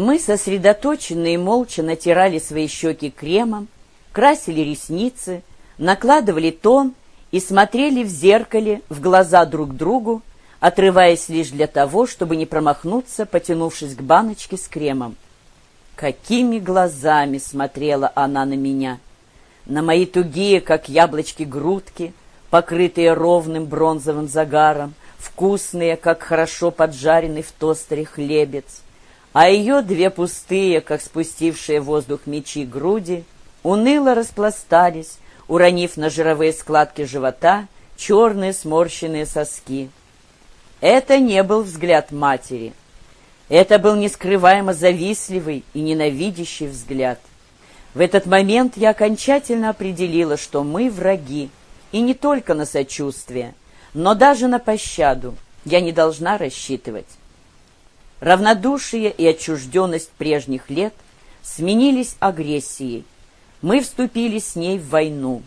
Мы сосредоточенно и молча натирали свои щеки кремом, красили ресницы, накладывали тон и смотрели в зеркале в глаза друг другу, отрываясь лишь для того, чтобы не промахнуться, потянувшись к баночке с кремом. Какими глазами смотрела она на меня! На мои тугие, как яблочки, грудки, покрытые ровным бронзовым загаром, вкусные, как хорошо поджаренный в тостере хлебец, а ее две пустые, как спустившие воздух мечи груди, уныло распластались, уронив на жировые складки живота черные сморщенные соски. Это не был взгляд матери. Это был нескрываемо завистливый и ненавидящий взгляд. В этот момент я окончательно определила, что мы враги, и не только на сочувствие, но даже на пощаду я не должна рассчитывать. Равнодушие и отчужденность прежних лет сменились агрессией. Мы вступили с ней в войну.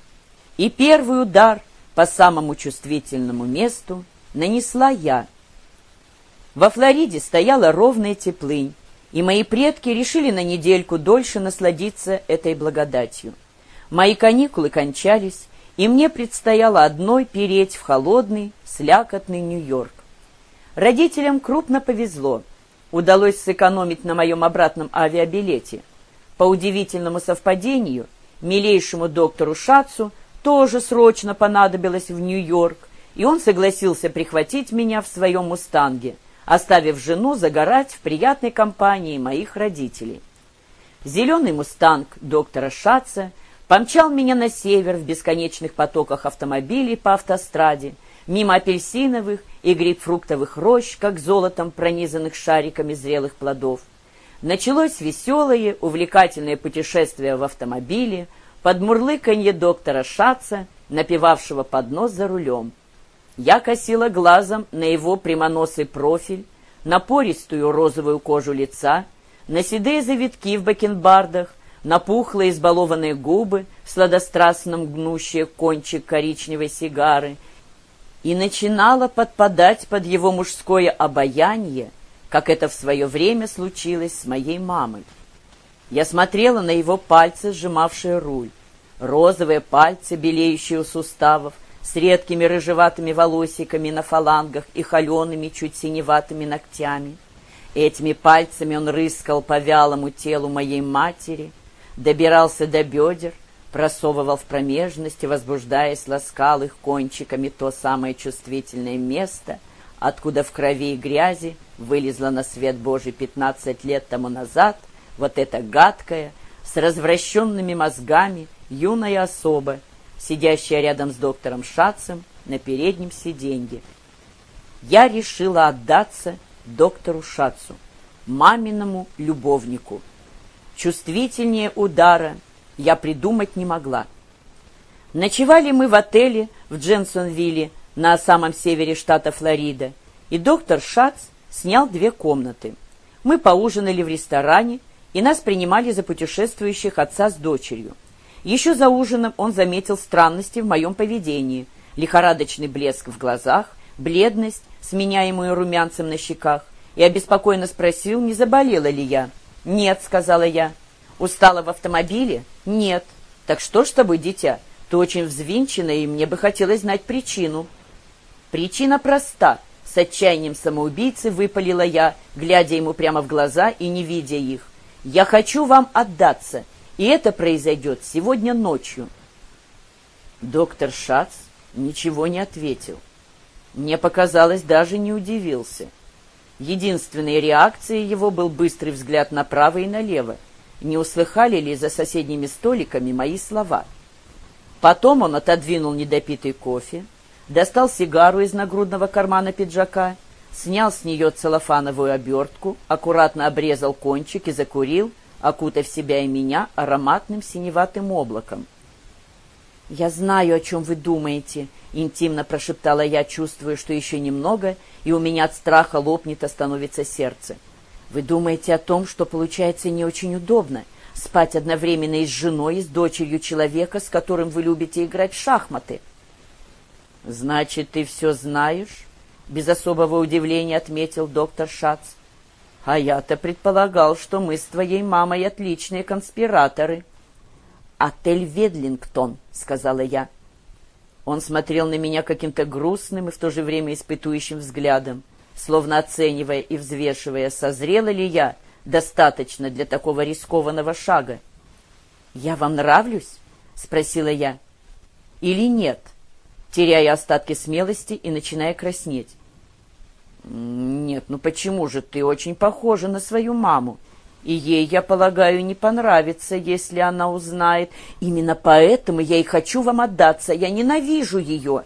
И первый удар по самому чувствительному месту нанесла я. Во Флориде стояла ровная теплынь, и мои предки решили на недельку дольше насладиться этой благодатью. Мои каникулы кончались, и мне предстояло одной переть в холодный, слякотный Нью-Йорк. Родителям крупно повезло. Удалось сэкономить на моем обратном авиабилете. По удивительному совпадению, милейшему доктору Шацу тоже срочно понадобилось в Нью-Йорк, и он согласился прихватить меня в своем «Мустанге», оставив жену загорать в приятной компании моих родителей. Зеленый «Мустанг» доктора Шаца помчал меня на север в бесконечных потоках автомобилей по автостраде, мимо апельсиновых и грейпфруктовых рощ, как золотом пронизанных шариками зрелых плодов. Началось веселое, увлекательное путешествие в автомобиле под мурлыканье доктора Шаца, напевавшего под нос за рулем. Я косила глазом на его прямоносый профиль, на пористую розовую кожу лица, на седые завитки в бакенбардах, на пухлые избалованные губы, сладострастном гнущие кончик коричневой сигары, и начинала подпадать под его мужское обаяние, как это в свое время случилось с моей мамой. Я смотрела на его пальцы, сжимавшие руль, розовые пальцы, белеющие у суставов, с редкими рыжеватыми волосиками на фалангах и холеными, чуть синеватыми ногтями. Этими пальцами он рыскал по вялому телу моей матери, добирался до бедер, просовывал в промежность и, возбуждаясь, ласкал их кончиками то самое чувствительное место, откуда в крови и грязи вылезла на свет Божий пятнадцать лет тому назад вот эта гадкая, с развращенными мозгами, юная особа, сидящая рядом с доктором Шацем на переднем сиденье. Я решила отдаться доктору Шацу, маминому любовнику. Чувствительнее удара я придумать не могла. Ночевали мы в отеле в Дженсонвилле на самом севере штата Флорида, и доктор Шац снял две комнаты. Мы поужинали в ресторане, и нас принимали за путешествующих отца с дочерью. Еще за ужином он заметил странности в моем поведении, лихорадочный блеск в глазах, бледность, сменяемую румянцем на щеках, и обеспокоенно спросил, не заболела ли я. «Нет», — сказала я. «Устала в автомобиле?» «Нет». «Так что ж тобой, дитя? Ты очень взвинчена, и мне бы хотелось знать причину». «Причина проста», — с отчаянием самоубийцы выпалила я, глядя ему прямо в глаза и не видя их. «Я хочу вам отдаться, и это произойдет сегодня ночью». Доктор Шац ничего не ответил. Мне показалось, даже не удивился. Единственной реакцией его был быстрый взгляд направо и налево. Не услыхали ли за соседними столиками мои слова? Потом он отодвинул недопитый кофе, достал сигару из нагрудного кармана пиджака, снял с нее целлофановую обертку, аккуратно обрезал кончик и закурил, окутав себя и меня ароматным синеватым облаком. «Я знаю, о чем вы думаете», — интимно прошептала я, чувствуя, что еще немного, и у меня от страха лопнет, остановится сердце. «Вы думаете о том, что получается не очень удобно спать одновременно и с женой, и с дочерью человека, с которым вы любите играть в шахматы?» «Значит, ты все знаешь?» — без особого удивления отметил доктор Шац. А я-то предполагал, что мы с твоей мамой отличные конспираторы. «Отель Ведлингтон», — сказала я. Он смотрел на меня каким-то грустным и в то же время испытующим взглядом, словно оценивая и взвешивая, созрела ли я достаточно для такого рискованного шага. «Я вам нравлюсь?» — спросила я. «Или нет?» теряя остатки смелости и начиная краснеть. «Нет, ну почему же ты очень похожа на свою маму? И ей, я полагаю, не понравится, если она узнает. Именно поэтому я и хочу вам отдаться. Я ненавижу ее».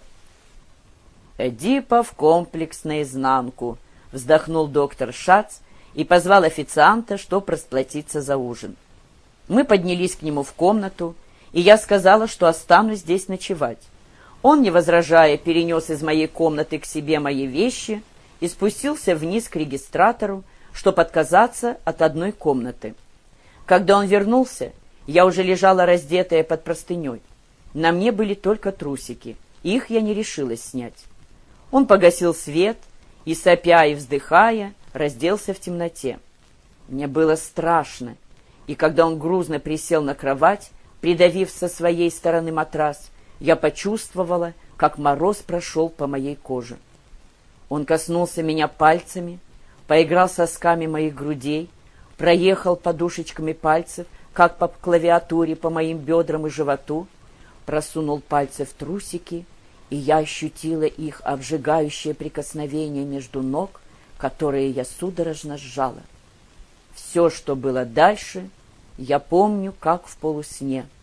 «Эдипов комплекс наизнанку», — вздохнул доктор Шац и позвал официанта, чтобы расплатиться за ужин. Мы поднялись к нему в комнату, и я сказала, что останусь здесь ночевать. Он, не возражая, перенес из моей комнаты к себе мои вещи и спустился вниз к регистратору, чтобы отказаться от одной комнаты. Когда он вернулся, я уже лежала раздетая под простыней. На мне были только трусики, их я не решилась снять. Он погасил свет и, сопя и вздыхая, разделся в темноте. Мне было страшно, и когда он грузно присел на кровать, придавив со своей стороны матрас, я почувствовала, как мороз прошел по моей коже. Он коснулся меня пальцами, поиграл сосками моих грудей, проехал подушечками пальцев, как по клавиатуре по моим бедрам и животу, просунул пальцы в трусики, и я ощутила их обжигающее прикосновение между ног, которые я судорожно сжала. Все, что было дальше, я помню, как в полусне —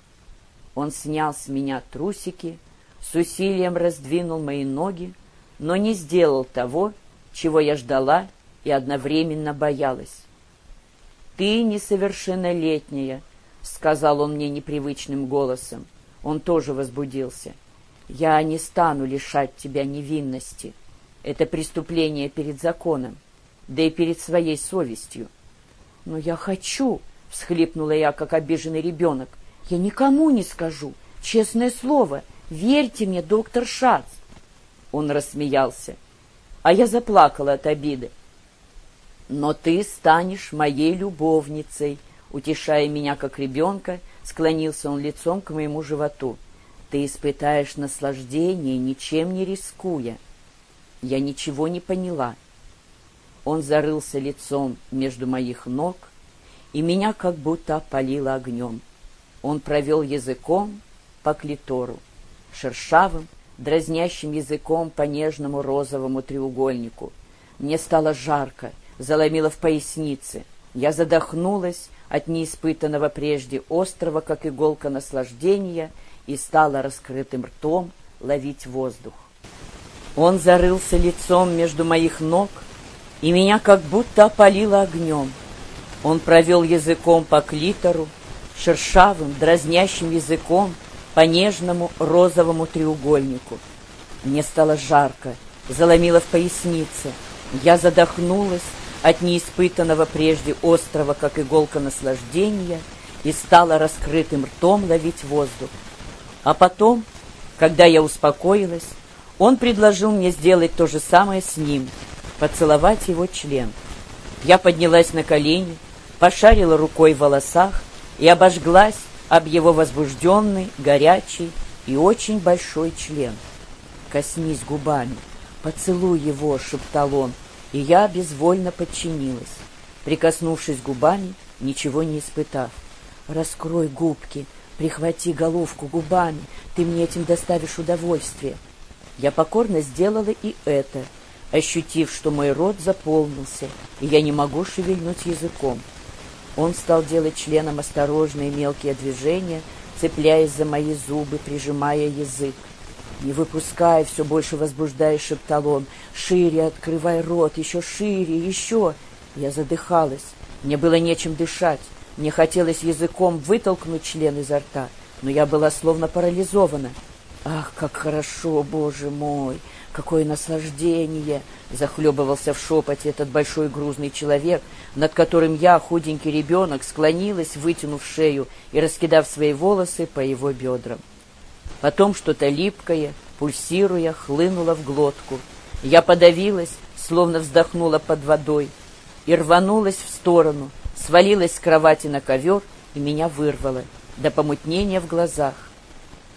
он снял с меня трусики, с усилием раздвинул мои ноги, но не сделал того, чего я ждала и одновременно боялась. «Ты несовершеннолетняя», — сказал он мне непривычным голосом. Он тоже возбудился. «Я не стану лишать тебя невинности. Это преступление перед законом, да и перед своей совестью». «Но я хочу», — всхлипнула я, как обиженный ребенок. Я никому не скажу, честное слово. Верьте мне, доктор Шац. Он рассмеялся, а я заплакала от обиды. Но ты станешь моей любовницей, утешая меня как ребенка, склонился он лицом к моему животу. Ты испытаешь наслаждение, ничем не рискуя. Я ничего не поняла. Он зарылся лицом между моих ног, и меня как будто опалило огнем. Он провел языком по клитору, шершавым, дразнящим языком по нежному розовому треугольнику. Мне стало жарко, заломило в пояснице. Я задохнулась от неиспытанного прежде острого, как иголка наслаждения, и стала раскрытым ртом ловить воздух. Он зарылся лицом между моих ног, и меня как будто опалило огнем. Он провел языком по клитору, шершавым, дразнящим языком по нежному розовому треугольнику. Мне стало жарко, заломило в пояснице. Я задохнулась от неиспытанного прежде острого, как иголка наслаждения, и стала раскрытым ртом ловить воздух. А потом, когда я успокоилась, он предложил мне сделать то же самое с ним, поцеловать его член. Я поднялась на колени, пошарила рукой в волосах, и обожглась об его возбужденный, горячий и очень большой член. «Коснись губами, поцелуй его», — шептал он, и я безвольно подчинилась, прикоснувшись губами, ничего не испытав. «Раскрой губки, прихвати головку губами, ты мне этим доставишь удовольствие». Я покорно сделала и это, ощутив, что мой рот заполнился, и я не могу шевельнуть языком. Он стал делать членом осторожные мелкие движения, цепляясь за мои зубы, прижимая язык. Не выпуская, все больше возбуждая, шептал. «Шире открывай рот, еще шире, еще!» Я задыхалась. Мне было нечем дышать. Мне хотелось языком вытолкнуть член изо рта, но я была словно парализована. «Ах, как хорошо, Боже мой! Какое наслаждение! Захлебывался в шепоте этот большой грузный человек, над которым я, худенький ребенок, склонилась, вытянув шею и раскидав свои волосы по его бедрам. Потом что-то липкое, пульсируя, хлынуло в глотку. Я подавилась, словно вздохнула под водой. и рванулась в сторону, свалилась с кровати на ковер и меня вырвало до помутнения в глазах.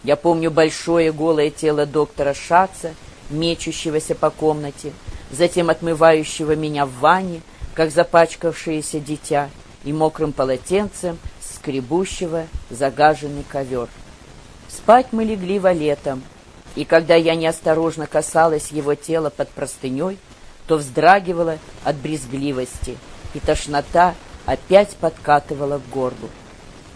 Я помню большое голое тело доктора Шаца, мечущегося по комнате, затем отмывающего меня в ванне, как запачкавшееся дитя, и мокрым полотенцем скребущего загаженный ковер. Спать мы легли валетом, и когда я неосторожно касалась его тела под простыней, то вздрагивала от брезгливости, и тошнота опять подкатывала к горлу.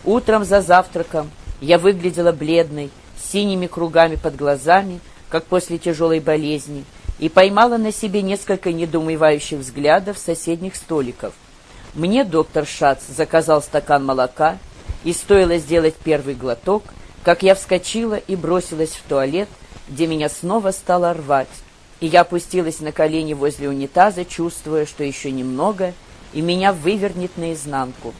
Утром за завтраком я выглядела бледной, с синими кругами под глазами, как после тяжелой болезни, и поймала на себе несколько недоумевающих взглядов соседних столиков. Мне доктор Шац заказал стакан молока, и стоило сделать первый глоток, как я вскочила и бросилась в туалет, где меня снова стало рвать, и я опустилась на колени возле унитаза, чувствуя, что еще немного, и меня вывернет наизнанку.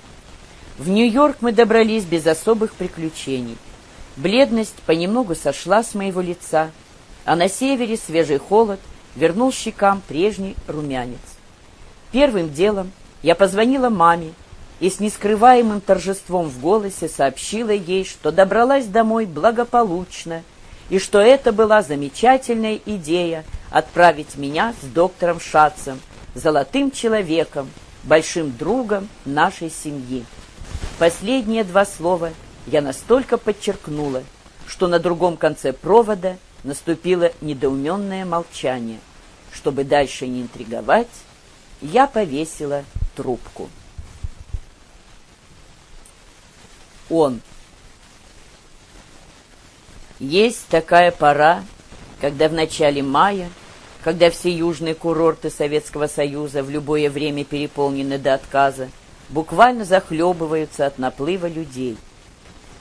В Нью-Йорк мы добрались без особых приключений. Бледность понемногу сошла с моего лица, а на севере свежий холод вернул щекам прежний румянец. Первым делом я позвонила маме и с нескрываемым торжеством в голосе сообщила ей, что добралась домой благополучно и что это была замечательная идея отправить меня с доктором Шацем, золотым человеком, большим другом нашей семьи. Последние два слова я настолько подчеркнула, что на другом конце провода наступило недоуменное молчание. Чтобы дальше не интриговать, я повесила трубку. Он. Есть такая пора, когда в начале мая, когда все южные курорты Советского Союза в любое время переполнены до отказа, буквально захлебываются от наплыва людей.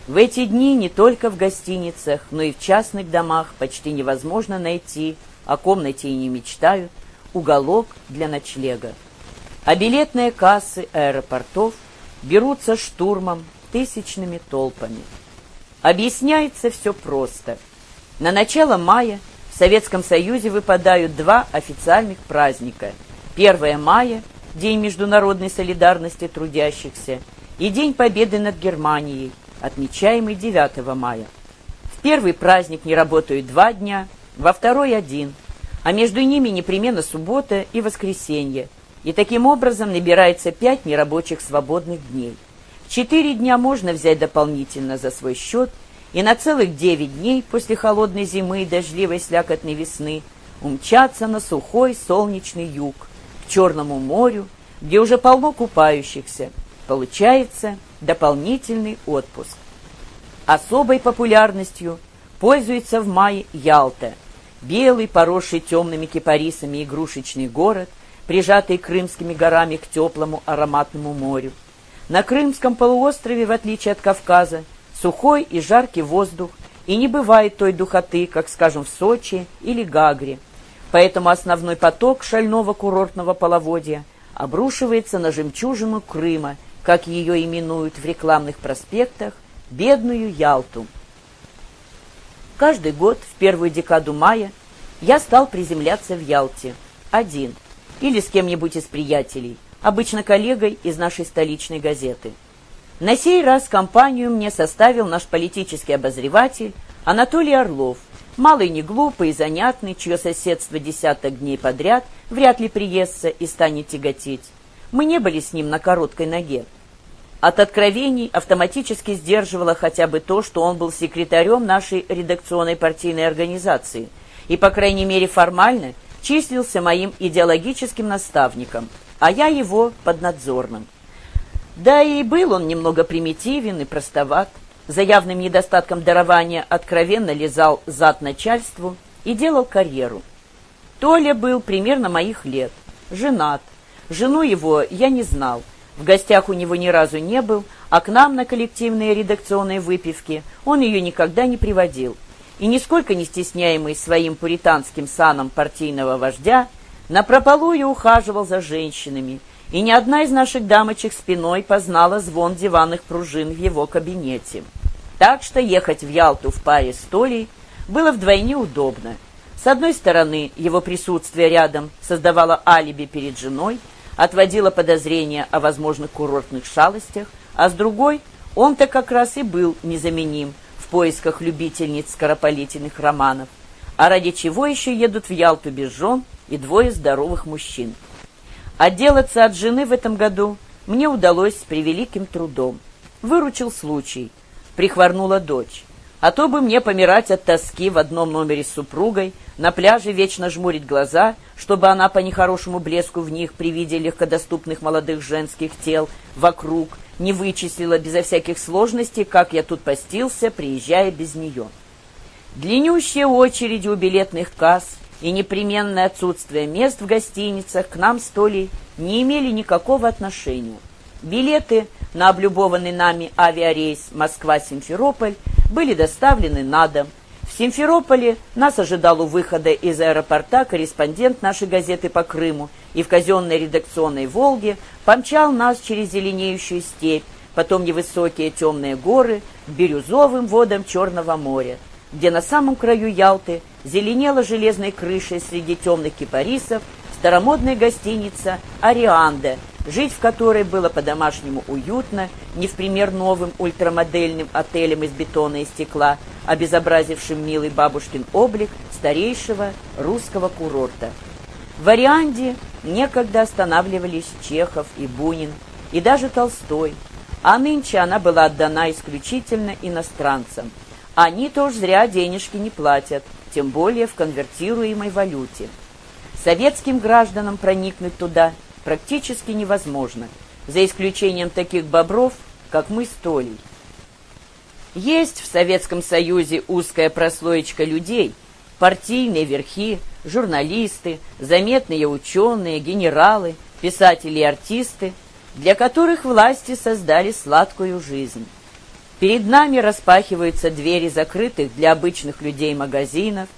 В эти дни не только в гостиницах, но и в частных домах почти невозможно найти, о комнате и не мечтают, уголок для ночлега. А билетные кассы аэропортов берутся штурмом тысячными толпами. Объясняется все просто. На начало мая Советском Союзе выпадают два официальных праздника. 1 мая День международной солидарности трудящихся, и День Победы над Германией, отмечаемый 9 мая. В первый праздник не работают два дня, во второй один, а между ними непременно суббота и воскресенье, и таким образом набирается пять нерабочих свободных дней. Четыре дня можно взять дополнительно за свой счет, и на целых девять дней после холодной зимы и дождливой слякотной весны умчаться на сухой солнечный юг, Черному морю, где уже полно купающихся. Получается дополнительный отпуск. Особой популярностью пользуется в мае Ялта, белый, поросший темными кипарисами игрушечный город, прижатый крымскими горами к теплому ароматному морю. На Крымском полуострове, в отличие от Кавказа, сухой и жаркий воздух, и не бывает той духоты, как, скажем, в Сочи или Гагре – Поэтому основной поток шального курортного половодья обрушивается на жемчужину Крыма, как ее именуют в рекламных проспектах, бедную Ялту. Каждый год в первую декаду мая я стал приземляться в Ялте, один, или с кем-нибудь из приятелей, обычно коллегой из нашей столичной газеты. На сей раз компанию мне составил наш политический обозреватель Анатолий Орлов – Малый не глупый и занятный, чье соседство десяток дней подряд вряд ли приестся и станет тяготить. Мы не были с ним на короткой ноге. От откровений автоматически сдерживало хотя бы то, что он был секретарем нашей редакционной партийной организации и, по крайней мере формально, числился моим идеологическим наставником, а я его поднадзорным. Да и был он немного примитивен и простоват за явным недостатком дарования откровенно лизал зад начальству и делал карьеру. Толя был примерно моих лет, женат. Жену его я не знал, в гостях у него ни разу не был, а к нам на коллективные редакционные выпивки он ее никогда не приводил. И нисколько не стесняемый своим пуританским саном партийного вождя, напропалую ухаживал за женщинами, и ни одна из наших дамочек спиной познала звон диванных пружин в его кабинете. Так что ехать в Ялту в паре с Толей было вдвойне удобно. С одной стороны, его присутствие рядом создавало алиби перед женой, отводила подозрения о возможных курортных шалостях, а с другой он-то как раз и был незаменим в поисках любительниц скоропалительных романов, а ради чего еще едут в Ялту без жен и двое здоровых мужчин. Отделаться от жены в этом году мне удалось с превеликим трудом. Выручил случай. Прихворнула дочь. А то бы мне помирать от тоски в одном номере с супругой, на пляже вечно жмурить глаза, чтобы она по нехорошему блеску в них при виде легкодоступных молодых женских тел вокруг не вычислила безо всяких сложностей, как я тут постился, приезжая без нее. Длиннющие очереди у билетных касс и непременное отсутствие мест в гостиницах к нам с не имели никакого отношения. Билеты на облюбованный нами авиарейс Москва-Симферополь были доставлены на дом. В Симферополе нас ожидал у выхода из аэропорта корреспондент нашей газеты по Крыму и в казенной редакционной «Волге» помчал нас через зеленеющую степь, потом невысокие темные горы к бирюзовым водам Черного моря, где на самом краю Ялты зеленела железной крышей среди темных кипарисов старомодная гостиница «Арианда», жить в которой было по-домашнему уютно, не в пример новым ультрамодельным отелем из бетона и стекла, обезобразившим милый бабушкин облик старейшего русского курорта. В Арианде некогда останавливались Чехов и Бунин, и даже Толстой, а нынче она была отдана исключительно иностранцам. Они-то уж зря денежки не платят, тем более в конвертируемой валюте. Советским гражданам проникнуть туда – практически невозможно, за исключением таких бобров, как мы с Толей. Есть в Советском Союзе узкая прослоечка людей, партийные верхи, журналисты, заметные ученые, генералы, писатели и артисты, для которых власти создали сладкую жизнь. Перед нами распахиваются двери закрытых для обычных людей магазинов,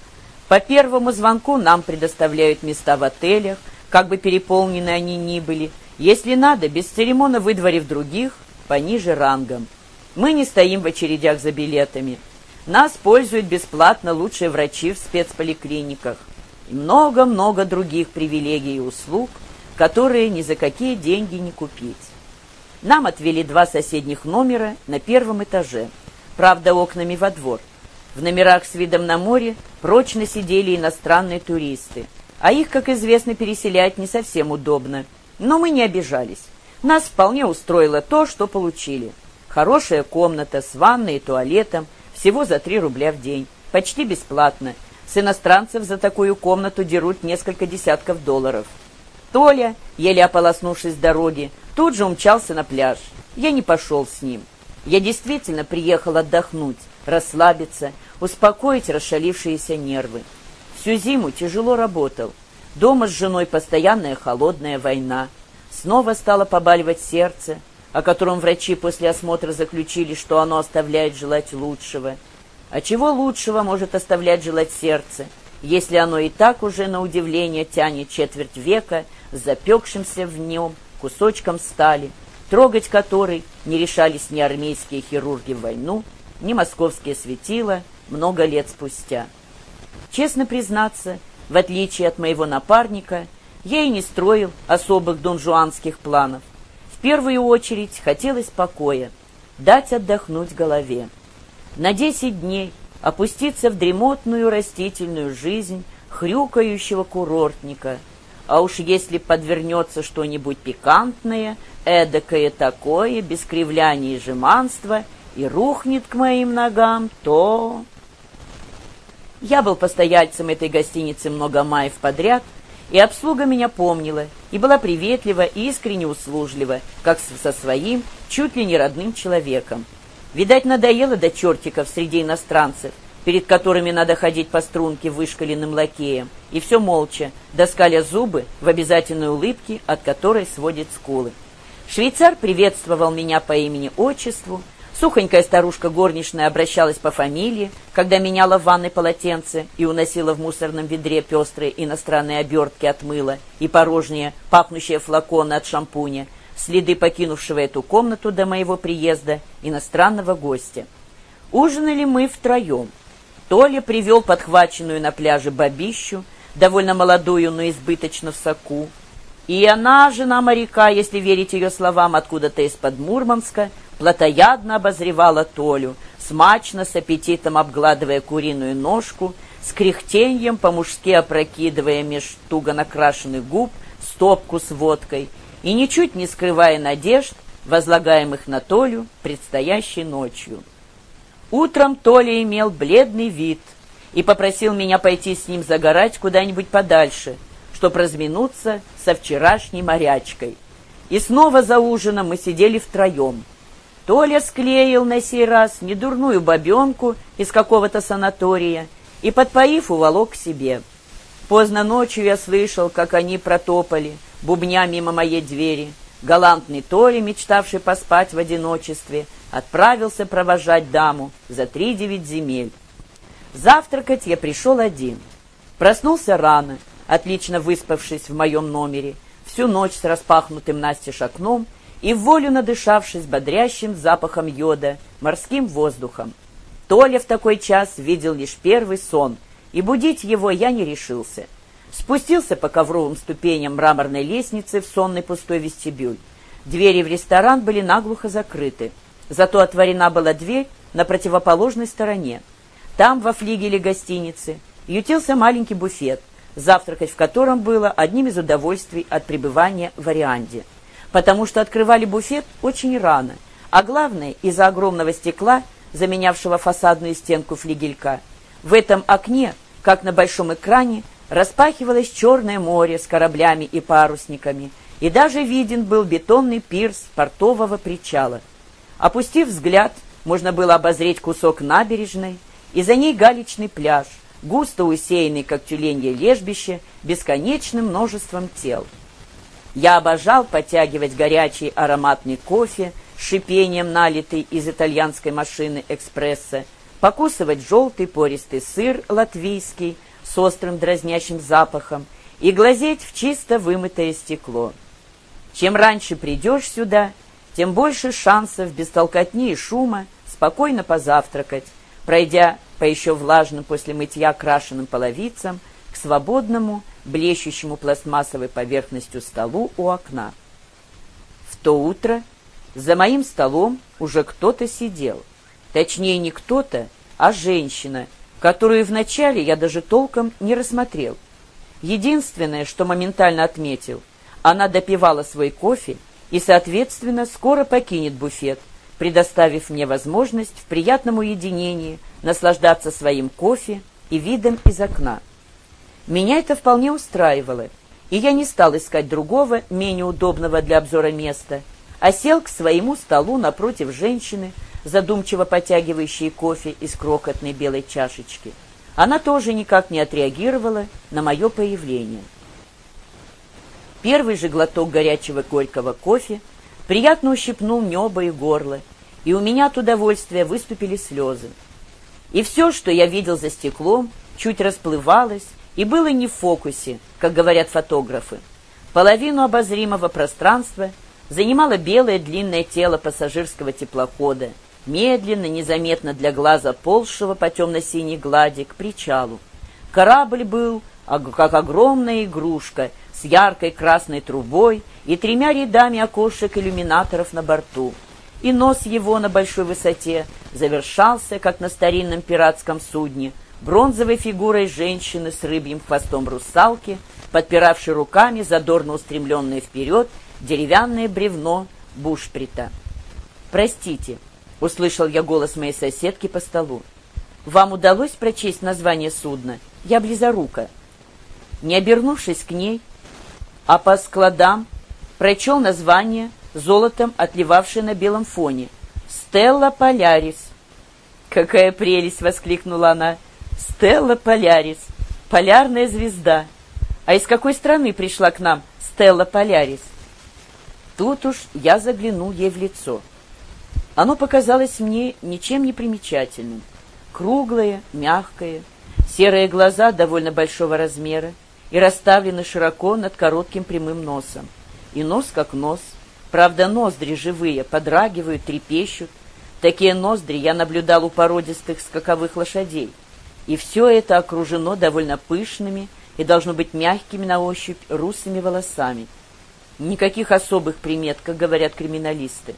по первому звонку нам предоставляют места в отелях, как бы переполнены они ни были, если надо, без церемона выдворив других, пониже рангом. Мы не стоим в очередях за билетами. Нас пользуют бесплатно лучшие врачи в спецполиклиниках. И много-много других привилегий и услуг, которые ни за какие деньги не купить. Нам отвели два соседних номера на первом этаже, правда, окнами во двор. В номерах с видом на море прочно сидели иностранные туристы – а их, как известно, переселять не совсем удобно. Но мы не обижались. Нас вполне устроило то, что получили. Хорошая комната с ванной и туалетом, всего за 3 рубля в день, почти бесплатно. С иностранцев за такую комнату дерут несколько десятков долларов. Толя, еле ополоснувшись с дороги, тут же умчался на пляж. Я не пошел с ним. Я действительно приехал отдохнуть, расслабиться, успокоить расшалившиеся нервы. Всю зиму тяжело работал. Дома с женой постоянная холодная война. Снова стало побаливать сердце, о котором врачи после осмотра заключили, что оно оставляет желать лучшего. А чего лучшего может оставлять желать сердце, если оно и так уже, на удивление, тянет четверть века с запекшимся в нем кусочком стали, трогать который не решались ни армейские хирурги в войну, ни московские светила много лет спустя. Честно признаться, в отличие от моего напарника, я и не строил особых донжуанских планов. В первую очередь хотелось покоя, дать отдохнуть голове. На десять дней опуститься в дремотную растительную жизнь хрюкающего курортника. А уж если подвернется что-нибудь пикантное, эдакое такое, без кривляния и жеманства, и рухнет к моим ногам, то... Я был постояльцем этой гостиницы много маев подряд, и обслуга меня помнила, и была приветлива и искренне услужлива, как со своим, чуть ли не родным человеком. Видать, надоело до чертиков среди иностранцев, перед которыми надо ходить по струнке вышкаленным лакеем, и все молча, доскаля зубы в обязательной улыбке, от которой сводит скулы. Швейцар приветствовал меня по имени-отчеству, Сухонькая старушка горничная обращалась по фамилии, когда меняла в ванной полотенце и уносила в мусорном ведре пестрые иностранные обертки от мыла и порожние, пахнущие флаконы от шампуня, следы покинувшего эту комнату до моего приезда иностранного гостя. Ужинали мы втроем. Толя привел подхваченную на пляже бабищу, довольно молодую, но избыточно в соку. И она, жена моряка, если верить ее словам, откуда-то из-под Мурманска, плотоядно обозревала Толю, смачно, с аппетитом обгладывая куриную ножку, с кряхтеньем по-мужски опрокидывая меж туго накрашенных губ стопку с водкой и ничуть не скрывая надежд, возлагаемых на Толю предстоящей ночью. Утром Толя имел бледный вид и попросил меня пойти с ним загорать куда-нибудь подальше, чтоб разминуться со вчерашней морячкой. И снова за ужином мы сидели втроем. Толя склеил на сей раз недурную бабенку из какого-то санатория и, подпоив, уволок к себе. Поздно ночью я слышал, как они протопали, бубня мимо моей двери. Галантный Толя, мечтавший поспать в одиночестве, отправился провожать даму за три девять земель. Завтракать я пришел один. Проснулся рано, отлично выспавшись в моем номере, всю ночь с распахнутым настежь окном и в волю надышавшись бодрящим запахом йода, морским воздухом. Толя в такой час видел лишь первый сон, и будить его я не решился. Спустился по ковровым ступеням мраморной лестницы в сонный пустой вестибюль. Двери в ресторан были наглухо закрыты. Зато отворена была дверь на противоположной стороне. Там, во флигеле гостиницы, ютился маленький буфет, завтракать в котором было одним из удовольствий от пребывания в Орианде. Потому что открывали буфет очень рано, а главное, из-за огромного стекла, заменявшего фасадную стенку флигелька, в этом окне, как на большом экране, распахивалось черное море с кораблями и парусниками, и даже виден был бетонный пирс портового причала. Опустив взгляд, можно было обозреть кусок набережной, и за ней галечный пляж, густо усеянный, как тюленье лежбище, бесконечным множеством тел. Я обожал потягивать горячий ароматный кофе, шипением налитый из итальянской машины экспресса, покусывать желтый пористый сыр латвийский с острым дразнящим запахом и глазеть в чисто вымытое стекло. Чем раньше придешь сюда, тем больше шансов без толкотни и шума спокойно позавтракать, пройдя по еще влажным после мытья крашенным половицам к свободному, блещущему пластмассовой поверхностью столу у окна. В то утро за моим столом уже кто-то сидел. Точнее, не кто-то, а женщина, которую вначале я даже толком не рассмотрел. Единственное, что моментально отметил, она допивала свой кофе и, соответственно, скоро покинет буфет, предоставив мне возможность в приятном уединении наслаждаться своим кофе и видом из окна. Меня это вполне устраивало, и я не стал искать другого, менее удобного для обзора места, а сел к своему столу напротив женщины, задумчиво потягивающей кофе из крохотной белой чашечки. Она тоже никак не отреагировала на мое появление. Первый же глоток горячего горького кофе приятно ущипнул небо и горло, и у меня от удовольствия выступили слезы. И все, что я видел за стеклом, чуть расплывалось и было не в фокусе, как говорят фотографы. Половину обозримого пространства занимало белое длинное тело пассажирского теплохода, медленно, незаметно для глаза ползшего по темно-синей глади к причалу. Корабль был, как огромная игрушка, с яркой красной трубой и тремя рядами окошек иллюминаторов на борту и нос его на большой высоте завершался, как на старинном пиратском судне, бронзовой фигурой женщины с рыбьим хвостом русалки, подпиравшей руками задорно устремленное вперед деревянное бревно бушприта. «Простите», — услышал я голос моей соседки по столу. «Вам удалось прочесть название судна? Я близорука». Не обернувшись к ней, а по складам прочел название — золотом отливавшей на белом фоне. «Стелла Полярис!» «Какая прелесть!» — воскликнула она. «Стелла Полярис! Полярная звезда! А из какой страны пришла к нам Стелла Полярис?» Тут уж я заглянул ей в лицо. Оно показалось мне ничем не примечательным. Круглое, мягкое, серые глаза довольно большого размера и расставлены широко над коротким прямым носом. И нос как нос — Правда, ноздри живые, подрагивают, трепещут. Такие ноздри я наблюдал у породистых скаковых лошадей. И все это окружено довольно пышными и должно быть мягкими на ощупь русыми волосами. Никаких особых примет, как говорят криминалисты.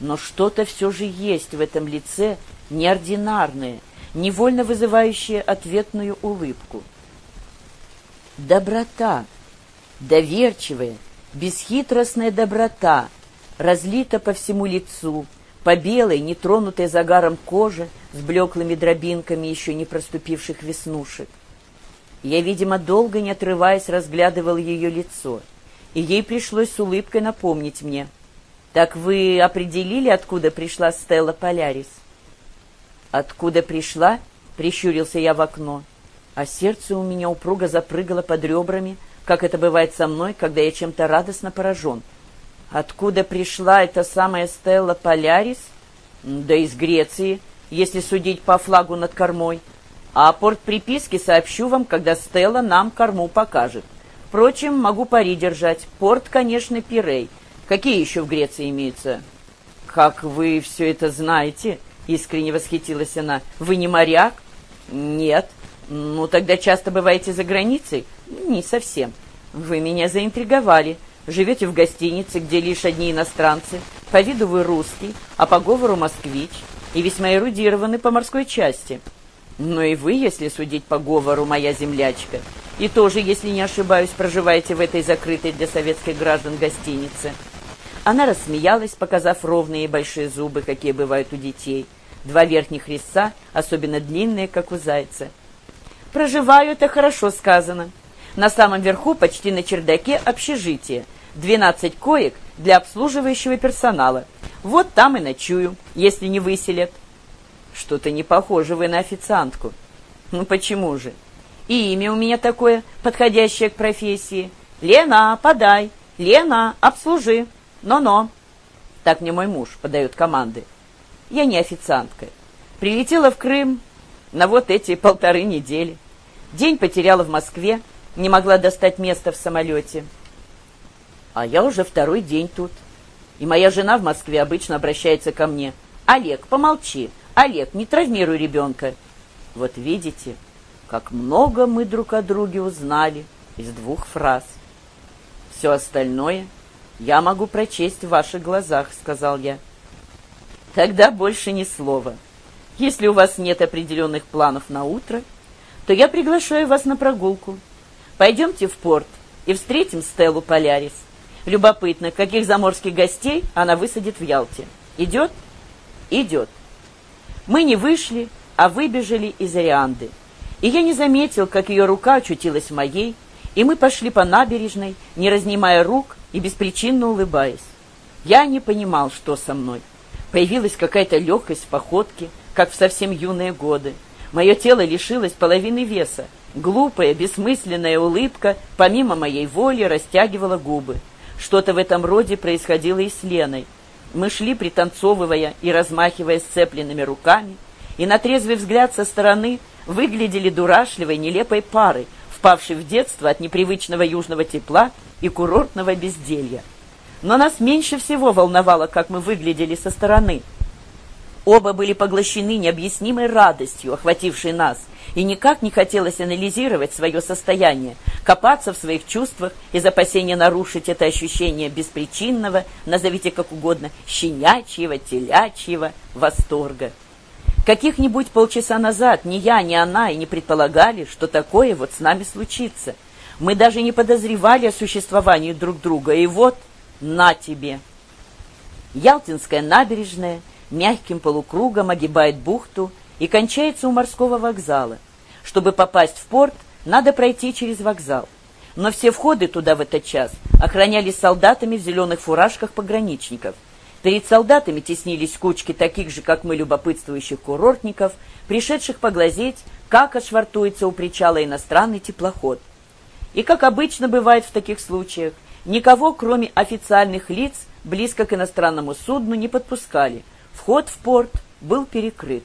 Но что-то все же есть в этом лице неординарное, невольно вызывающее ответную улыбку. Доброта, доверчивая, бесхитростная доброта разлита по всему лицу, по белой, нетронутой загаром коже с блеклыми дробинками еще не проступивших веснушек. Я, видимо, долго не отрываясь разглядывал ее лицо, и ей пришлось с улыбкой напомнить мне. «Так вы определили, откуда пришла Стелла Полярис?» «Откуда пришла?» — прищурился я в окно, а сердце у меня упруго запрыгало под ребрами, как это бывает со мной, когда я чем-то радостно поражен — Откуда пришла эта самая Стелла Полярис? Да из Греции, если судить по флагу над кормой. А порт приписки сообщу вам, когда Стелла нам корму покажет. Впрочем, могу пари держать. Порт, конечно, Пирей. Какие еще в Греции имеются? Как вы все это знаете? Искренне восхитилась она. Вы не моряк? Нет. Ну, тогда часто бываете за границей? Не совсем. Вы меня заинтриговали. Живете в гостинице, где лишь одни иностранцы, по виду вы русский, а по говору москвич, и весьма эрудированы по морской части. Но и вы, если судить по говору, моя землячка, и тоже, если не ошибаюсь, проживаете в этой закрытой для советских граждан гостинице. Она рассмеялась, показав ровные и большие зубы, какие бывают у детей. Два верхних резца, особенно длинные, как у зайца. «Проживаю» — это хорошо сказано. На самом верху, почти на чердаке, общежитие — 12 коек для обслуживающего персонала. Вот там и ночую, если не выселят. Что-то не похоже вы на официантку. Ну почему же? И имя у меня такое, подходящее к профессии. Лена, подай. Лена, обслужи. Но-но. Так мне мой муж подает команды. Я не официантка. Прилетела в Крым на вот эти полторы недели. День потеряла в Москве, не могла достать место в самолете. А я уже второй день тут. И моя жена в Москве обычно обращается ко мне. «Олег, помолчи! Олег, не травмируй ребенка!» Вот видите, как много мы друг о друге узнали из двух фраз. «Все остальное я могу прочесть в ваших глазах», — сказал я. «Тогда больше ни слова. Если у вас нет определенных планов на утро, то я приглашаю вас на прогулку. Пойдемте в порт и встретим Стеллу Полярис. Любопытно, каких заморских гостей она высадит в Ялте. Идет? Идет. Мы не вышли, а выбежали из Арианды. И я не заметил, как ее рука очутилась в моей, и мы пошли по набережной, не разнимая рук и беспричинно улыбаясь. Я не понимал, что со мной. Появилась какая-то легкость в походке, как в совсем юные годы. Мое тело лишилось половины веса. Глупая, бессмысленная улыбка, помимо моей воли, растягивала губы. Что-то в этом роде происходило и с Леной. Мы шли, пританцовывая и размахивая сцепленными руками, и на трезвый взгляд со стороны выглядели дурашливой, нелепой парой, впавшей в детство от непривычного южного тепла и курортного безделья. Но нас меньше всего волновало, как мы выглядели со стороны – Оба были поглощены необъяснимой радостью, охватившей нас, и никак не хотелось анализировать свое состояние, копаться в своих чувствах из опасения нарушить это ощущение беспричинного, назовите как угодно, щенячьего, телячьего восторга. Каких-нибудь полчаса назад ни я, ни она и не предполагали, что такое вот с нами случится. Мы даже не подозревали о существовании друг друга, и вот на тебе. Ялтинская набережная – мягким полукругом огибает бухту и кончается у морского вокзала. Чтобы попасть в порт, надо пройти через вокзал. Но все входы туда в этот час охранялись солдатами в зеленых фуражках пограничников. Перед солдатами теснились кучки таких же, как мы, любопытствующих курортников, пришедших поглазеть, как отшвартуется у причала иностранный теплоход. И, как обычно бывает в таких случаях, никого, кроме официальных лиц, близко к иностранному судну не подпускали – Вход в порт был перекрыт.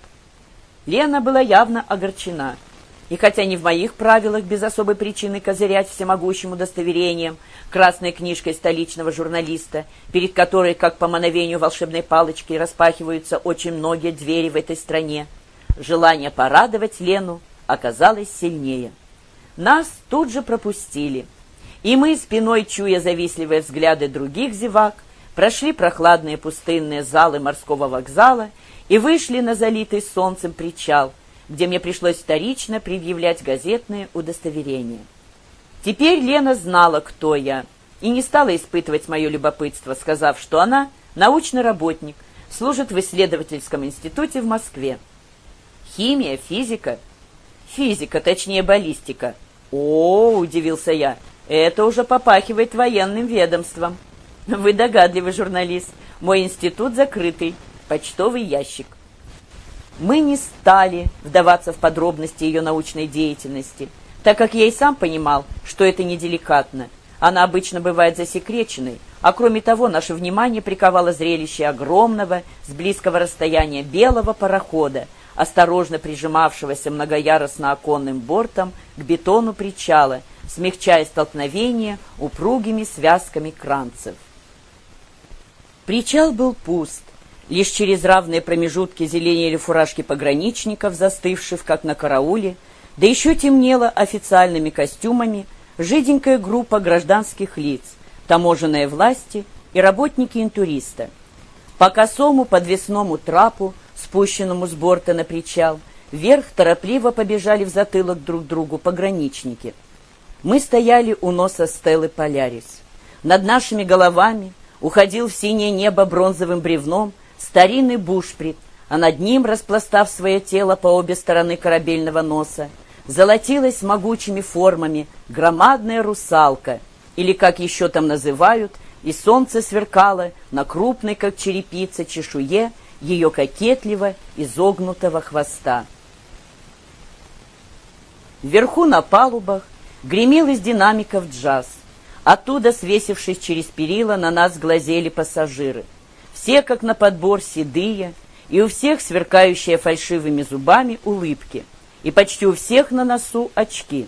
Лена была явно огорчена. И хотя не в моих правилах без особой причины козырять всемогущим удостоверением, красной книжкой столичного журналиста, перед которой, как по мановению волшебной палочки, распахиваются очень многие двери в этой стране, желание порадовать Лену оказалось сильнее. Нас тут же пропустили. и мы, спиной чуя завистливые взгляды других зевак, прошли прохладные пустынные залы морского вокзала и вышли на залитый солнцем причал, где мне пришлось вторично предъявлять газетные удостоверения. Теперь Лена знала, кто я, и не стала испытывать мое любопытство, сказав, что она научный работник, служит в исследовательском институте в Москве. Химия, физика? Физика, точнее баллистика. О, удивился я, это уже попахивает военным ведомством. Вы догадливый журналист. Мой институт закрытый. Почтовый ящик. Мы не стали вдаваться в подробности ее научной деятельности, так как я и сам понимал, что это неделикатно. Она обычно бывает засекреченной, а кроме того, наше внимание приковало зрелище огромного, с близкого расстояния белого парохода, осторожно прижимавшегося многоярусно оконным бортом к бетону причала, смягчая столкновение упругими связками кранцев. Причал был пуст, лишь через равные промежутки зеленели фуражки пограничников, застывших, как на карауле, да еще темнело официальными костюмами жиденькая группа гражданских лиц, таможенные власти и работники интуриста. По косому подвесному трапу, спущенному с борта на причал, вверх торопливо побежали в затылок друг другу пограничники. Мы стояли у носа стелы «Полярис». Над нашими головами уходил в синее небо бронзовым бревном старинный бушприт, а над ним, распластав свое тело по обе стороны корабельного носа, золотилась могучими формами громадная русалка, или, как еще там называют, и солнце сверкало на крупной, как черепица, чешуе ее кокетливо изогнутого хвоста. Вверху на палубах гремел из динамиков джаз. Оттуда, свесившись через перила, на нас глазели пассажиры. Все, как на подбор, седые, и у всех сверкающие фальшивыми зубами улыбки, и почти у всех на носу очки.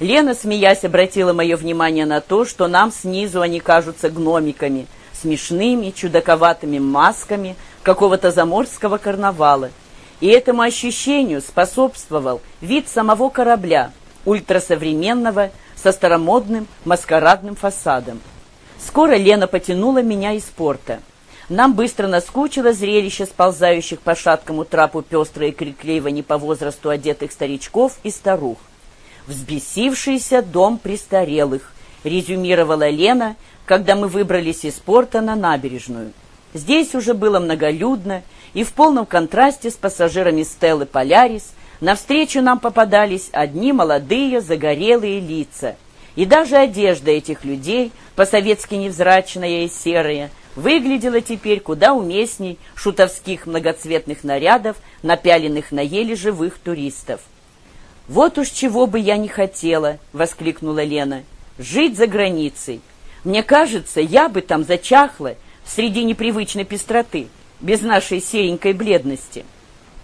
Лена, смеясь, обратила мое внимание на то, что нам снизу они кажутся гномиками, смешными, чудаковатыми масками какого-то заморского карнавала. И этому ощущению способствовал вид самого корабля, ультрасовременного, со старомодным маскарадным фасадом. Скоро Лена потянула меня из порта. Нам быстро наскучило зрелище сползающих по шаткому трапу пестрые крикливо не по возрасту одетых старичков и старух. «Взбесившийся дом престарелых», — резюмировала Лена, когда мы выбрались из порта на набережную. Здесь уже было многолюдно, и в полном контрасте с пассажирами Стеллы Полярис навстречу нам попадались одни молодые загорелые лица. И даже одежда этих людей, по-советски невзрачная и серая, выглядела теперь куда уместней шутовских многоцветных нарядов, напяленных на еле живых туристов. «Вот уж чего бы я не хотела!» — воскликнула Лена. «Жить за границей! Мне кажется, я бы там зачахла среди непривычной пестроты, без нашей серенькой бледности».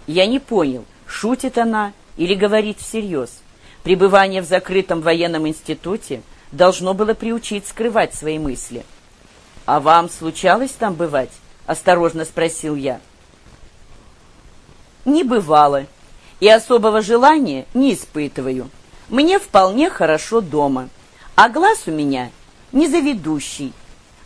Я не понял, шутит она или говорит всерьез. Пребывание в закрытом военном институте должно было приучить скрывать свои мысли. «А вам случалось там бывать?» — осторожно спросил я. «Не бывало, и особого желания не испытываю. Мне вполне хорошо дома, а глаз у меня не заведущий».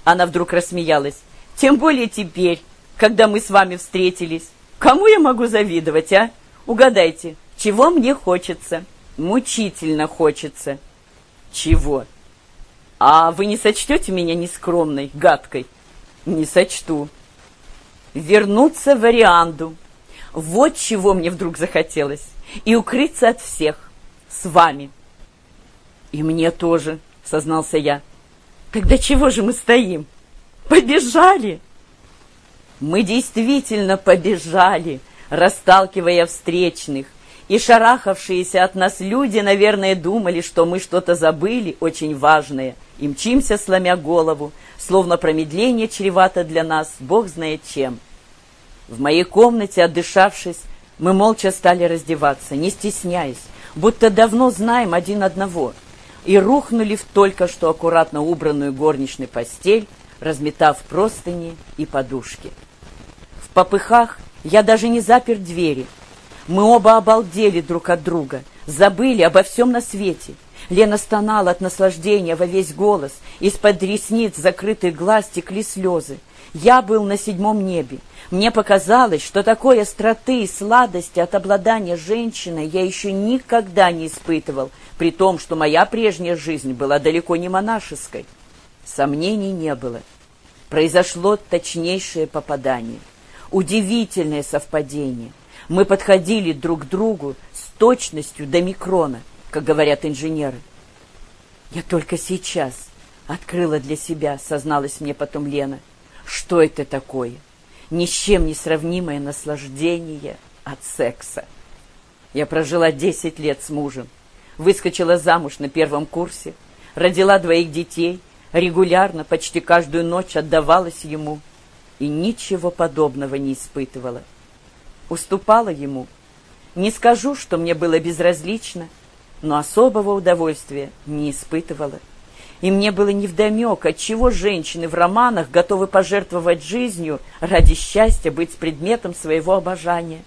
Она вдруг рассмеялась. «Тем более теперь, когда мы с вами встретились. Кому я могу завидовать, а? Угадайте, чего мне хочется?» «Мучительно хочется». «Чего?» «А вы не сочтете меня нескромной, гадкой?» «Не сочту». «Вернуться в Арианду». Вот чего мне вдруг захотелось. И укрыться от всех. С вами. И мне тоже, сознался я. Тогда чего же мы стоим? Побежали! Мы действительно побежали, расталкивая встречных. И шарахавшиеся от нас люди, наверное, думали, что мы что-то забыли очень важное. И мчимся, сломя голову, словно промедление чревато для нас, бог знает чем. В моей комнате, отдышавшись, мы молча стали раздеваться, не стесняясь, будто давно знаем один одного, и рухнули в только что аккуратно убранную горничной постель, разметав простыни и подушки. В попыхах я даже не запер двери. Мы оба обалдели друг от друга, забыли обо всем на свете. Лена стонала от наслаждения во весь голос. Из-под ресниц закрытых глаз текли слезы. Я был на седьмом небе. Мне показалось, что такой остроты и сладости от обладания женщиной я еще никогда не испытывал, при том, что моя прежняя жизнь была далеко не монашеской. Сомнений не было. Произошло точнейшее попадание. Удивительное совпадение. Мы подходили друг к другу с точностью до микрона, как говорят инженеры. Я только сейчас открыла для себя, созналась мне потом Лена, что это такое. Ни с чем не сравнимое наслаждение от секса. Я прожила десять лет с мужем, выскочила замуж на первом курсе, родила двоих детей, регулярно, почти каждую ночь отдавалась ему и ничего подобного не испытывала уступала ему. Не скажу, что мне было безразлично, но особого удовольствия не испытывала. И мне было невдомек, отчего женщины в романах готовы пожертвовать жизнью ради счастья быть предметом своего обожания.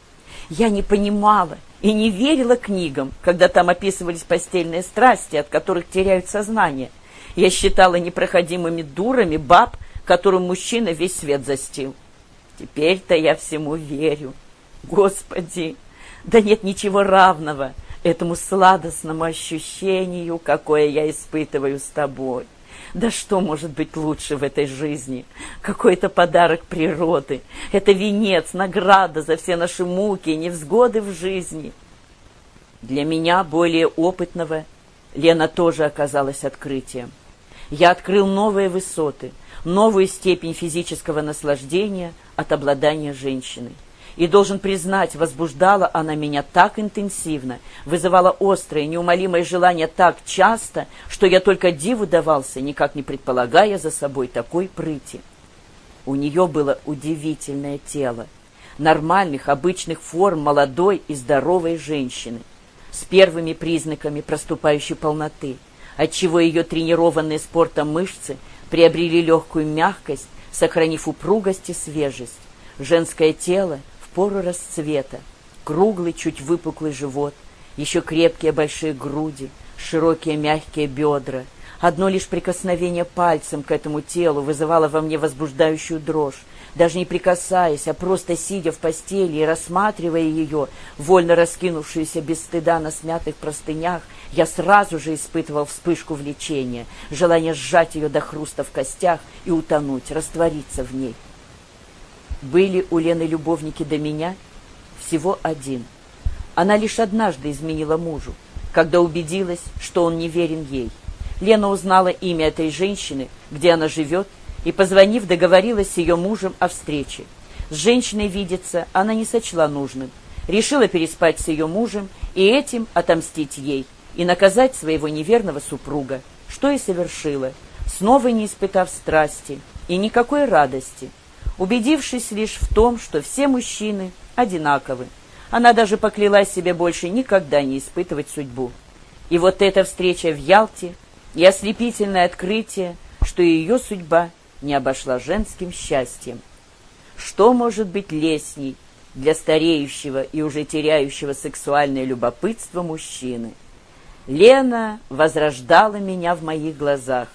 Я не понимала и не верила книгам, когда там описывались постельные страсти, от которых теряют сознание. Я считала непроходимыми дурами баб, которым мужчина весь свет застил. Теперь-то я всему верю. Господи, да нет ничего равного этому сладостному ощущению, какое я испытываю с тобой. Да что может быть лучше в этой жизни? Какой-то подарок природы. Это венец, награда за все наши муки и невзгоды в жизни. Для меня, более опытного, Лена тоже оказалась открытием. Я открыл новые высоты, новую степень физического наслаждения от обладания женщиной. И должен признать, возбуждала она меня так интенсивно, вызывала острое, неумолимое желание так часто, что я только диву давался, никак не предполагая за собой такой прыти. У нее было удивительное тело, нормальных, обычных форм молодой и здоровой женщины, с первыми признаками проступающей полноты, отчего ее тренированные спортом мышцы приобрели легкую мягкость, сохранив упругость и свежесть. Женское тело — пору расцвета, круглый, чуть выпуклый живот, еще крепкие большие груди, широкие мягкие бедра. Одно лишь прикосновение пальцем к этому телу вызывало во мне возбуждающую дрожь. Даже не прикасаясь, а просто сидя в постели и рассматривая ее, вольно раскинувшуюся без стыда на смятых простынях, я сразу же испытывал вспышку влечения, желание сжать ее до хруста в костях и утонуть, раствориться в ней. Были у Лены любовники до меня всего один. Она лишь однажды изменила мужу, когда убедилась, что он не верен ей. Лена узнала имя этой женщины, где она живет, и, позвонив, договорилась с ее мужем о встрече. С женщиной видеться она не сочла нужным. Решила переспать с ее мужем и этим отомстить ей и наказать своего неверного супруга, что и совершила, снова не испытав страсти и никакой радости – убедившись лишь в том, что все мужчины одинаковы. Она даже поклялась себе больше никогда не испытывать судьбу. И вот эта встреча в Ялте и ослепительное открытие, что ее судьба не обошла женским счастьем. Что может быть лестней для стареющего и уже теряющего сексуальное любопытство мужчины? Лена возрождала меня в моих глазах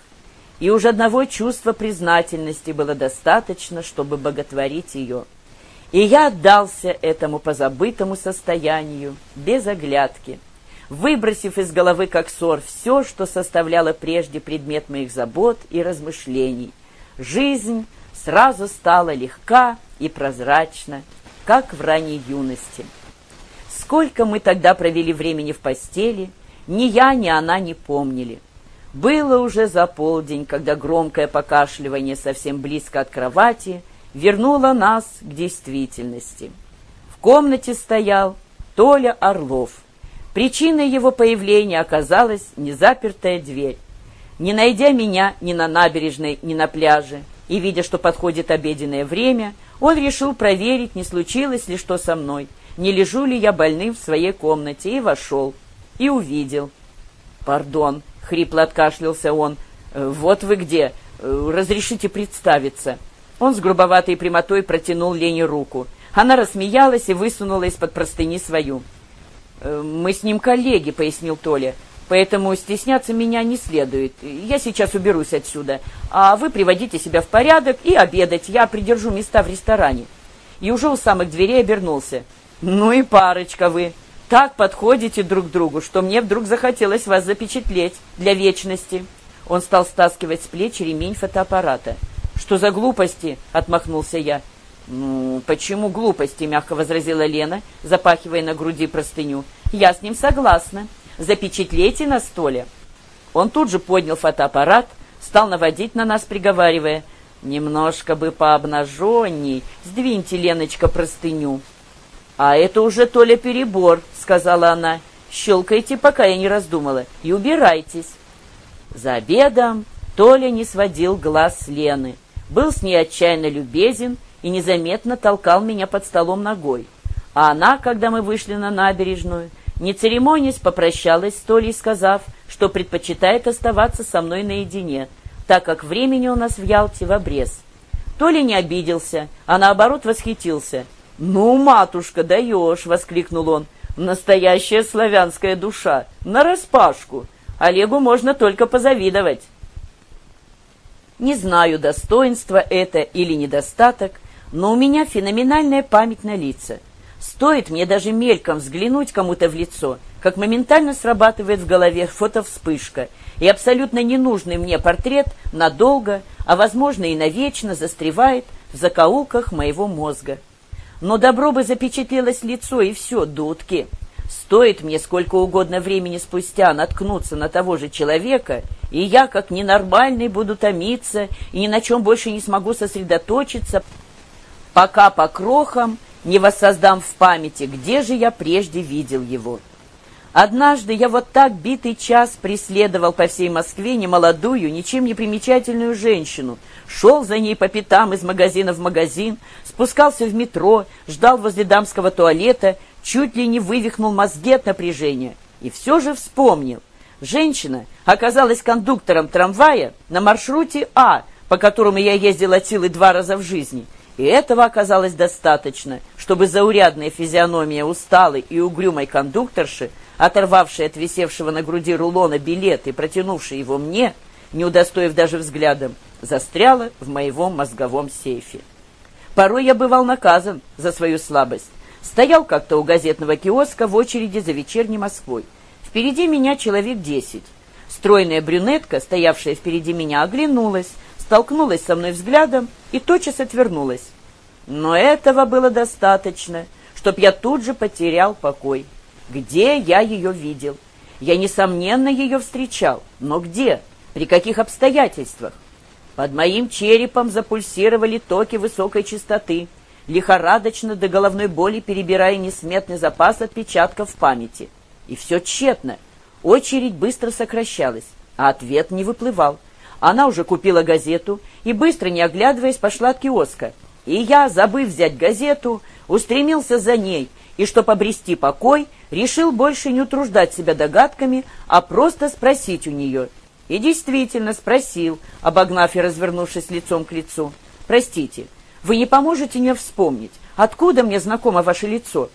и уж одного чувства признательности было достаточно, чтобы боготворить ее. И я отдался этому позабытому состоянию, без оглядки, выбросив из головы как ссор все, что составляло прежде предмет моих забот и размышлений. Жизнь сразу стала легка и прозрачна, как в ранней юности. Сколько мы тогда провели времени в постели, ни я, ни она не помнили. Было уже за полдень, когда громкое покашливание совсем близко от кровати вернуло нас к действительности. В комнате стоял Толя Орлов. Причиной его появления оказалась незапертая дверь. Не найдя меня ни на набережной, ни на пляже, и видя, что подходит обеденное время, он решил проверить, не случилось ли что со мной, не лежу ли я больным в своей комнате, и вошел, и увидел. «Пардон», хрипло откашлялся он. «Э, «Вот вы где. Э, разрешите представиться». Он с грубоватой прямотой протянул Лене руку. Она рассмеялась и высунула из-под простыни свою. «Э, «Мы с ним коллеги», — пояснил Толя. поэтому стесняться меня не следует. Я сейчас уберусь отсюда, а вы приводите себя в порядок и обедать. Я придержу места в ресторане». И уже у самых дверей обернулся. «Ну и парочка вы! Так подходите друг к другу, что мне вдруг захотелось вас запечатлеть для вечности». Он стал стаскивать с плеч ремень фотоаппарата. «Что за глупости?» — отмахнулся я. «Ну, почему глупости?» — мягко возразила Лена, запахивая на груди простыню. «Я с ним согласна. Запечатлейте на столе». Он тут же поднял фотоаппарат, стал наводить на нас, приговаривая. «Немножко бы пообнаженней. Сдвиньте, Леночка, простыню». «А это уже, Толя, перебор», — сказала она. «Щелкайте, пока я не раздумала, и убирайтесь». За обедом Толя не сводил глаз с Лены, был с ней отчаянно любезен и незаметно толкал меня под столом ногой. А она, когда мы вышли на набережную, не церемонясь, попрощалась с Толей, сказав, что предпочитает оставаться со мной наедине, так как времени у нас в Ялте в обрез. Толя не обиделся, а наоборот восхитился. «Ну, матушка, даешь!» — воскликнул он. «Настоящая славянская душа! Нараспашку! Олегу можно только позавидовать!» Не знаю, достоинство это или недостаток, но у меня феноменальная память на лица. Стоит мне даже мельком взглянуть кому-то в лицо, как моментально срабатывает в голове фотовспышка, и абсолютно ненужный мне портрет надолго, а возможно и навечно застревает в закоулках моего мозга. Но добро бы запечатлелось лицо, и все, дудки. Стоит мне сколько угодно времени спустя наткнуться на того же человека, и я, как ненормальный, буду томиться и ни на чем больше не смогу сосредоточиться, пока по крохам не воссоздам в памяти, где же я прежде видел его. Однажды я вот так битый час преследовал по всей Москве немолодую, ничем не примечательную женщину, шел за ней по пятам из магазина в магазин, спускался в метро, ждал возле дамского туалета, чуть ли не вывихнул мозги от напряжения. И все же вспомнил. Женщина оказалась кондуктором трамвая на маршруте А, по которому я ездил от силы два раза в жизни. И этого оказалось достаточно, чтобы заурядная физиономия усталой и угрюмой кондукторши, оторвавшей от висевшего на груди рулона билет и протянувшей его мне, не удостоив даже взглядом, застряла в моем мозговом сейфе. Порой я бывал наказан за свою слабость. Стоял как-то у газетного киоска в очереди за вечерней Москвой. Впереди меня человек десять. Стройная брюнетка, стоявшая впереди меня, оглянулась, столкнулась со мной взглядом и тотчас отвернулась. Но этого было достаточно, чтоб я тут же потерял покой. Где я ее видел? Я, несомненно, ее встречал. Но где? При каких обстоятельствах? Под моим черепом запульсировали токи высокой частоты, лихорадочно до головной боли перебирая несметный запас отпечатков в памяти. И все тщетно. Очередь быстро сокращалась, а ответ не выплывал. Она уже купила газету и, быстро не оглядываясь, пошла от киоска. И я, забыв взять газету, устремился за ней, и, чтоб обрести покой, решил больше не утруждать себя догадками, а просто спросить у нее — и действительно спросил, обогнав и развернувшись лицом к лицу. «Простите, вы не поможете мне вспомнить, откуда мне знакомо ваше лицо?»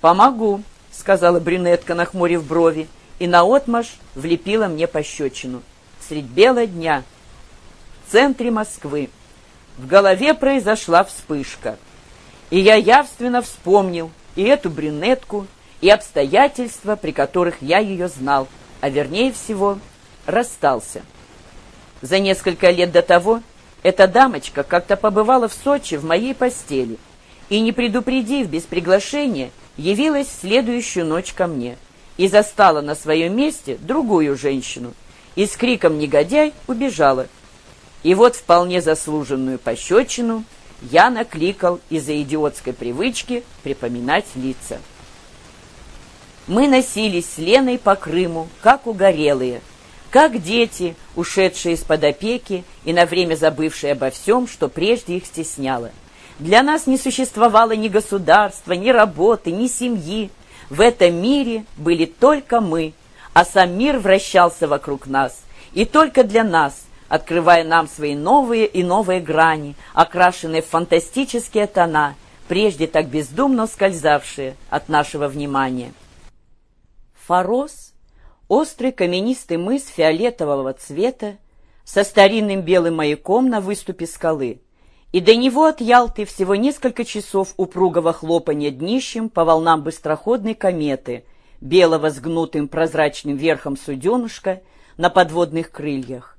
«Помогу», — сказала брюнетка, нахмурив брови, и наотмашь влепила мне пощечину. Средь бела дня, в центре Москвы, в голове произошла вспышка. И я явственно вспомнил и эту брюнетку, и обстоятельства, при которых я ее знал, а вернее всего расстался. За несколько лет до того эта дамочка как-то побывала в Сочи в моей постели и, не предупредив без приглашения, явилась следующую ночь ко мне и застала на своем месте другую женщину и с криком «Негодяй!» убежала. И вот вполне заслуженную пощечину я накликал из-за идиотской привычки припоминать лица. Мы носились с Леной по Крыму, как угорелые – как дети, ушедшие из-под опеки и на время забывшие обо всем, что прежде их стесняло. Для нас не существовало ни государства, ни работы, ни семьи. В этом мире были только мы, а сам мир вращался вокруг нас. И только для нас, открывая нам свои новые и новые грани, окрашенные в фантастические тона, прежде так бездумно скользавшие от нашего внимания. Форос Острый каменистый мыс фиолетового цвета со старинным белым маяком на выступе скалы, и до него от Ялты всего несколько часов упругого хлопания днищем по волнам быстроходной кометы, белого с гнутым прозрачным верхом суденушка на подводных крыльях.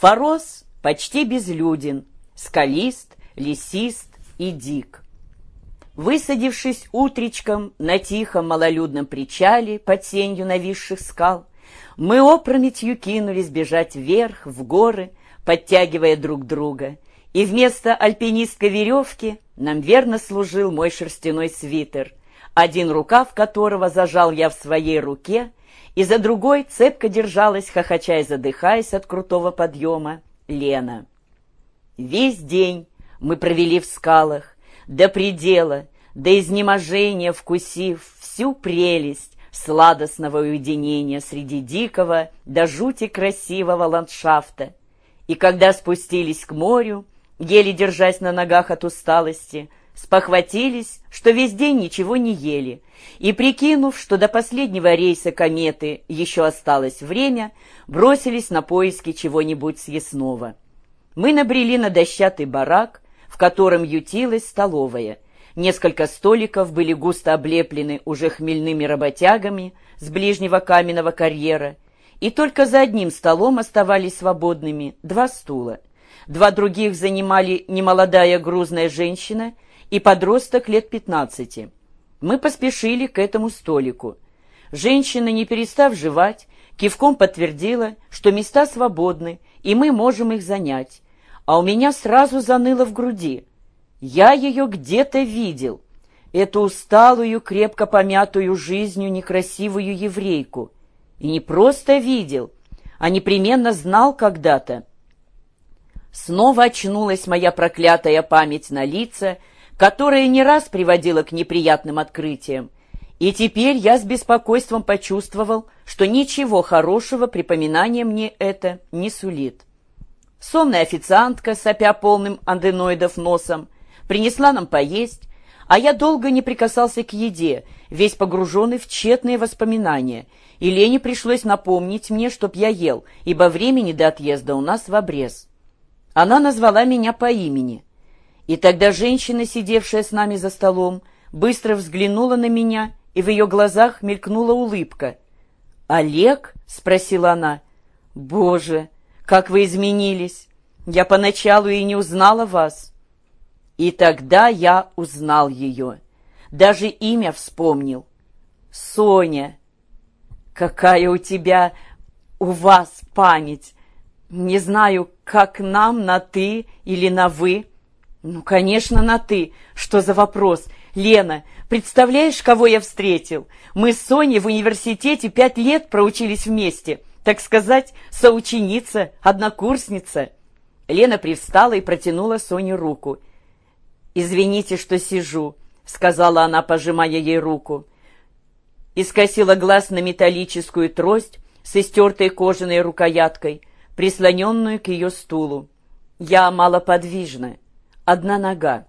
Форос почти безлюден, скалист, лесист и дик. Высадившись утречком на тихом малолюдном причале под сенью нависших скал, мы опрометью кинулись бежать вверх, в горы, подтягивая друг друга, и вместо альпинистской веревки нам верно служил мой шерстяной свитер, один рукав которого зажал я в своей руке, и за другой цепко держалась, хохоча и задыхаясь от крутого подъема, Лена. Весь день мы провели в скалах, до предела, до изнеможения вкусив всю прелесть сладостного уединения среди дикого до жути красивого ландшафта. И когда спустились к морю, еле держась на ногах от усталости, спохватились, что весь день ничего не ели, и, прикинув, что до последнего рейса кометы еще осталось время, бросились на поиски чего-нибудь съестного. Мы набрели на дощатый барак, в котором ютилась столовая. Несколько столиков были густо облеплены уже хмельными работягами с ближнего каменного карьера, и только за одним столом оставались свободными два стула. Два других занимали немолодая грузная женщина и подросток лет пятнадцати. Мы поспешили к этому столику. Женщина, не перестав жевать, кивком подтвердила, что места свободны, и мы можем их занять, а у меня сразу заныло в груди. Я ее где-то видел, эту усталую, крепко помятую жизнью некрасивую еврейку. И не просто видел, а непременно знал когда-то. Снова очнулась моя проклятая память на лица, которая не раз приводила к неприятным открытиям. И теперь я с беспокойством почувствовал, что ничего хорошего припоминание мне это не сулит. Сонная официантка, сопя полным анденоидов носом, принесла нам поесть, а я долго не прикасался к еде, весь погруженный в тщетные воспоминания, и Лене пришлось напомнить мне, чтоб я ел, ибо времени до отъезда у нас в обрез. Она назвала меня по имени, и тогда женщина, сидевшая с нами за столом, быстро взглянула на меня, и в ее глазах мелькнула улыбка. «Олег?» — спросила она. «Боже!» как вы изменились! Я поначалу и не узнала вас». И тогда я узнал ее. Даже имя вспомнил. Соня. Какая у тебя, у вас память. Не знаю, как нам, на «ты» или на «вы». Ну, конечно, на «ты». Что за вопрос? Лена, представляешь, кого я встретил? Мы с Соней в университете пять лет проучились вместе так сказать, соученица, однокурсница. Лена привстала и протянула Соне руку. «Извините, что сижу», — сказала она, пожимая ей руку. И скосила глаз на металлическую трость с истертой кожаной рукояткой, прислоненную к ее стулу. «Я малоподвижна, одна нога.